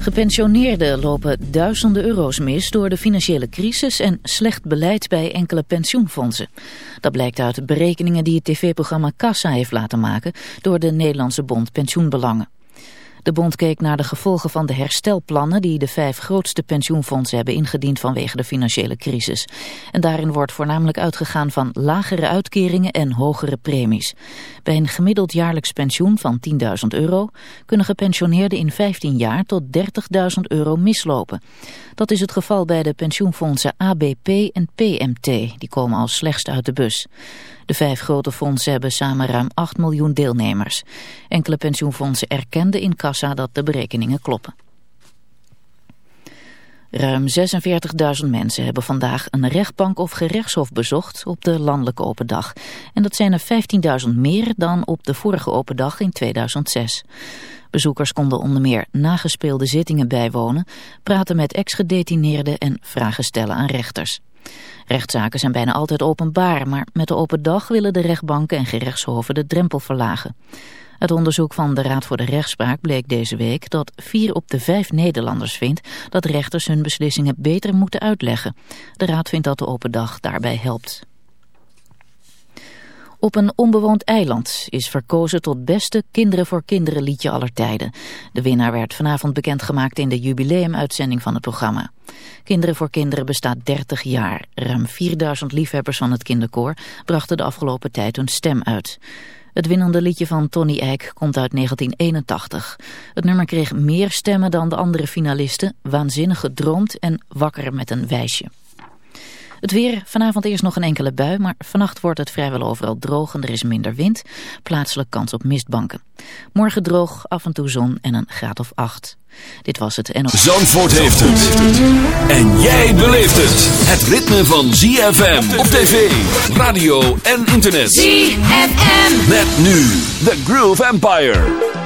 Gepensioneerden lopen duizenden euro's mis door de financiële crisis en slecht beleid bij enkele pensioenfondsen. Dat blijkt uit berekeningen die het tv-programma Kassa heeft laten maken door de Nederlandse Bond Pensioenbelangen. De bond keek naar de gevolgen van de herstelplannen die de vijf grootste pensioenfondsen hebben ingediend vanwege de financiële crisis. En daarin wordt voornamelijk uitgegaan van lagere uitkeringen en hogere premies. Bij een gemiddeld jaarlijks pensioen van 10.000 euro kunnen gepensioneerden in 15 jaar tot 30.000 euro mislopen. Dat is het geval bij de pensioenfondsen ABP en PMT, die komen als slechtst uit de bus. De vijf grote fondsen hebben samen ruim 8 miljoen deelnemers. Enkele pensioenfondsen erkenden in kassa dat de berekeningen kloppen. Ruim 46.000 mensen hebben vandaag een rechtbank of gerechtshof bezocht op de landelijke open dag. En dat zijn er 15.000 meer dan op de vorige open dag in 2006. Bezoekers konden onder meer nagespeelde zittingen bijwonen, praten met ex-gedetineerden en vragen stellen aan rechters. Rechtszaken zijn bijna altijd openbaar, maar met de open dag willen de rechtbanken en gerechtshoven de drempel verlagen. Het onderzoek van de Raad voor de Rechtspraak bleek deze week dat vier op de vijf Nederlanders vindt dat rechters hun beslissingen beter moeten uitleggen. De Raad vindt dat de open dag daarbij helpt. Op een onbewoond eiland is verkozen tot beste Kinderen voor Kinderen liedje aller tijden. De winnaar werd vanavond bekendgemaakt in de jubileumuitzending van het programma. Kinderen voor Kinderen bestaat 30 jaar. Ruim 4000 liefhebbers van het kinderkoor brachten de afgelopen tijd hun stem uit. Het winnende liedje van Tony Eijk komt uit 1981. Het nummer kreeg meer stemmen dan de andere finalisten, Waanzinnig gedroomd en Wakker met een wijsje. Het weer, vanavond eerst nog een enkele bui, maar vannacht wordt het vrijwel overal droog en er is minder wind. Plaatselijk kans op mistbanken. Morgen droog, af en toe zon en een graad of acht. Dit was het NO. Zandvoort heeft het. En jij beleeft het. Het ritme van ZFM op tv, radio en internet. ZFM. Met nu The Groove Empire.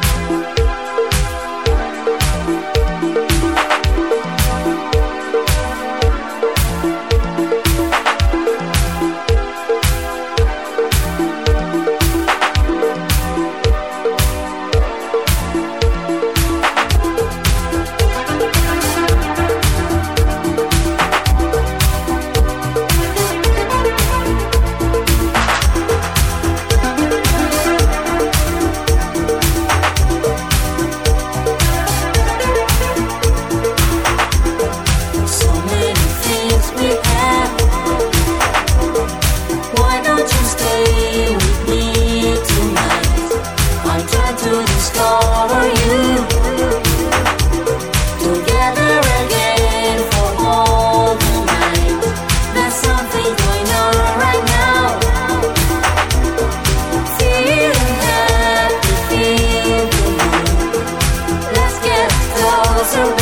Closer,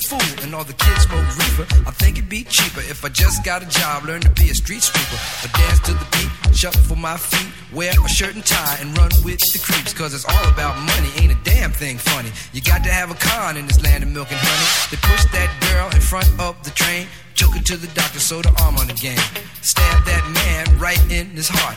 Fool and all the kids smoke reefer. I think it'd be cheaper if I just got a job, learn to be a street sweeper. I dance to the beat, shuffle for my feet, wear a shirt and tie and run with the creeps cause it's all about money, ain't a damn thing funny. You got to have a con in this land of milk and honey. They push that girl in front of the train, took her to the doctor, sewed her arm on the game. That man right in his heart.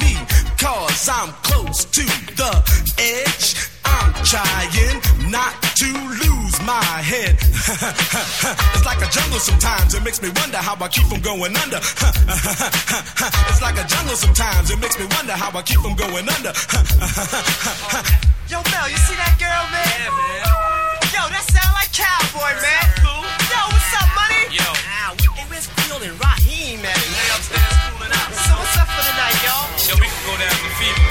me, cause I'm close to the edge. I'm trying not to lose my head. it's like a jungle sometimes, it makes me wonder how I keep from going under. it's like a jungle sometimes, it makes me wonder how I keep from going under. Yo, Mel, you see that girl, man? Yeah, man. Yo, that sound like cowboy, man. Cool. Yo, what's up, money? Yo. Ah, hey, where's Field and Raheem, man? Yo, we can go down to the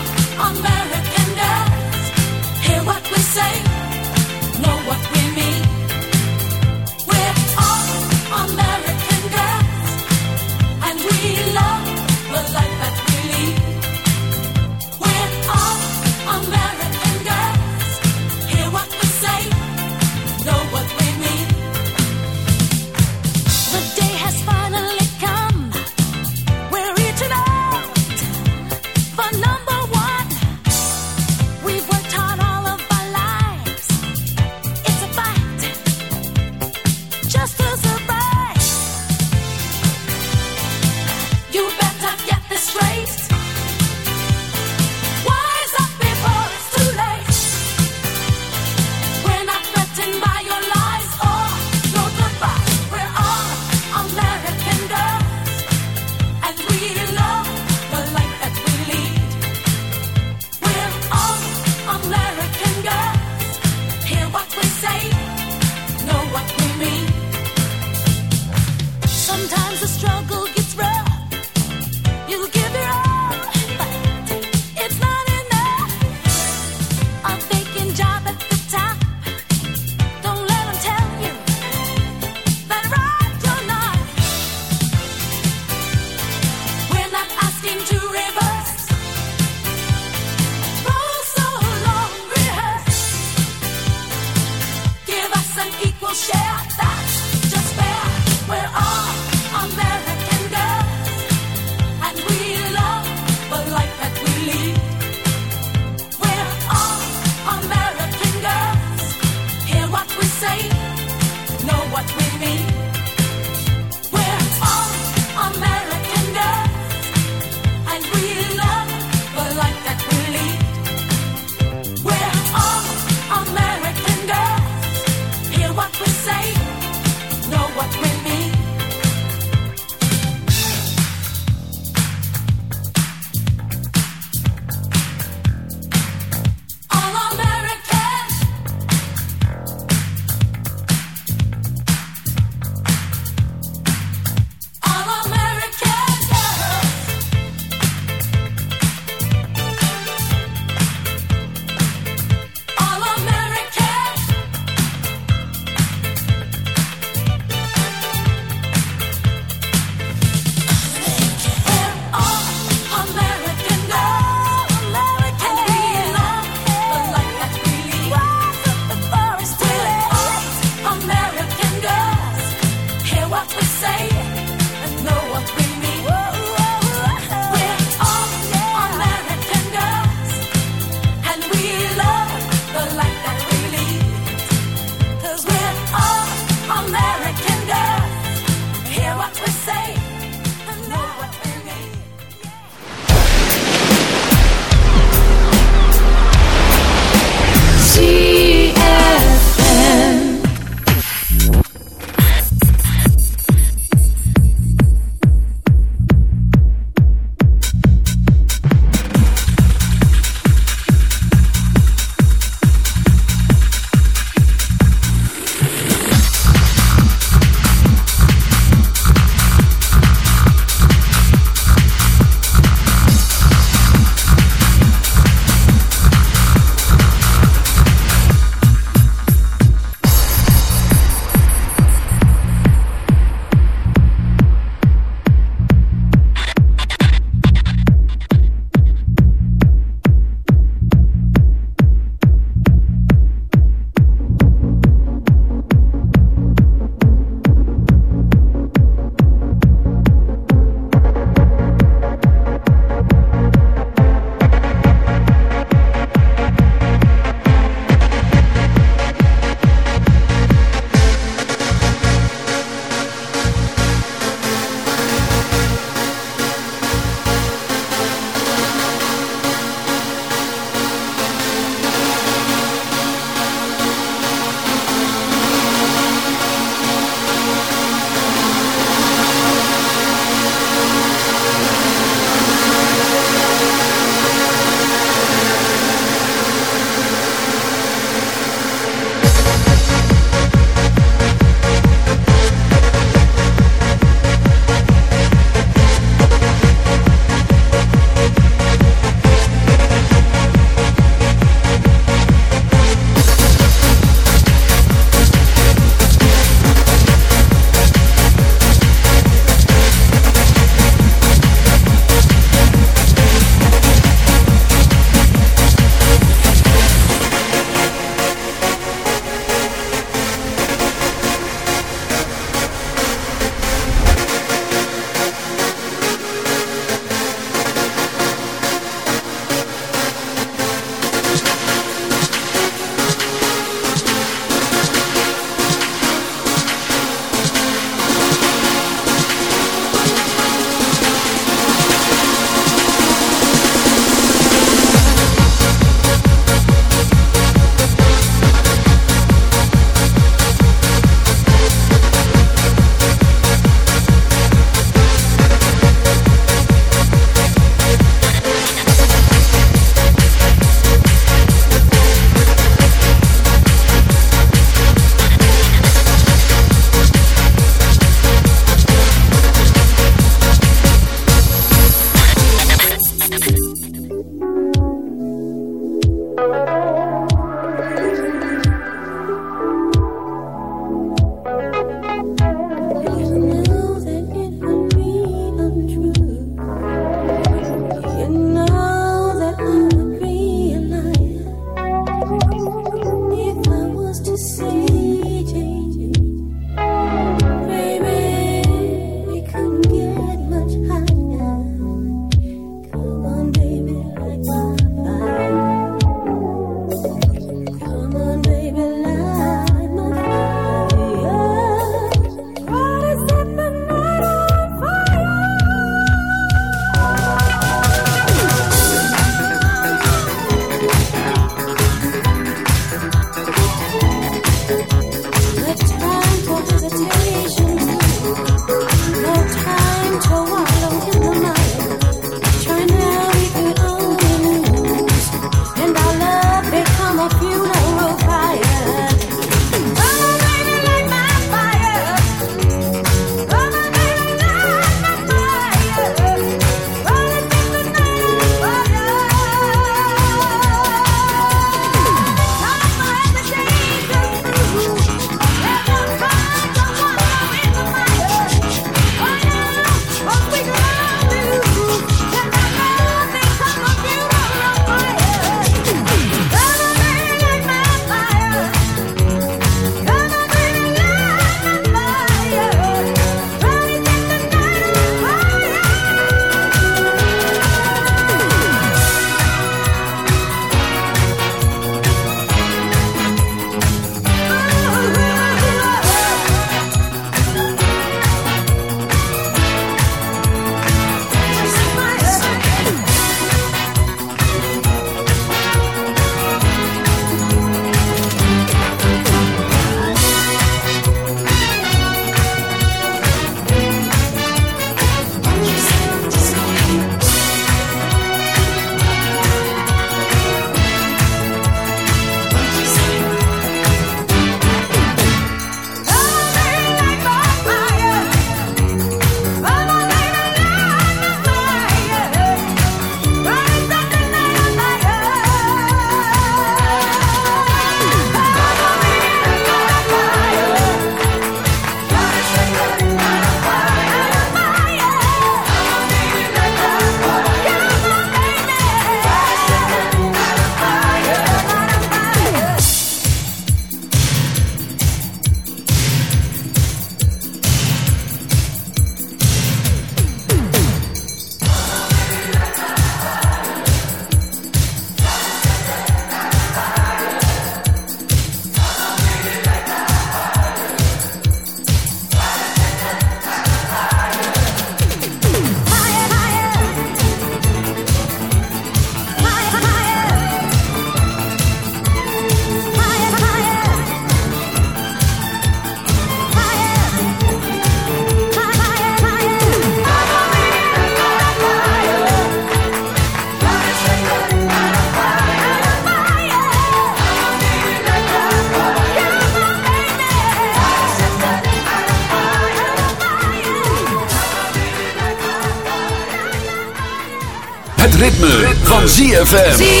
ZFM.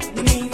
Me.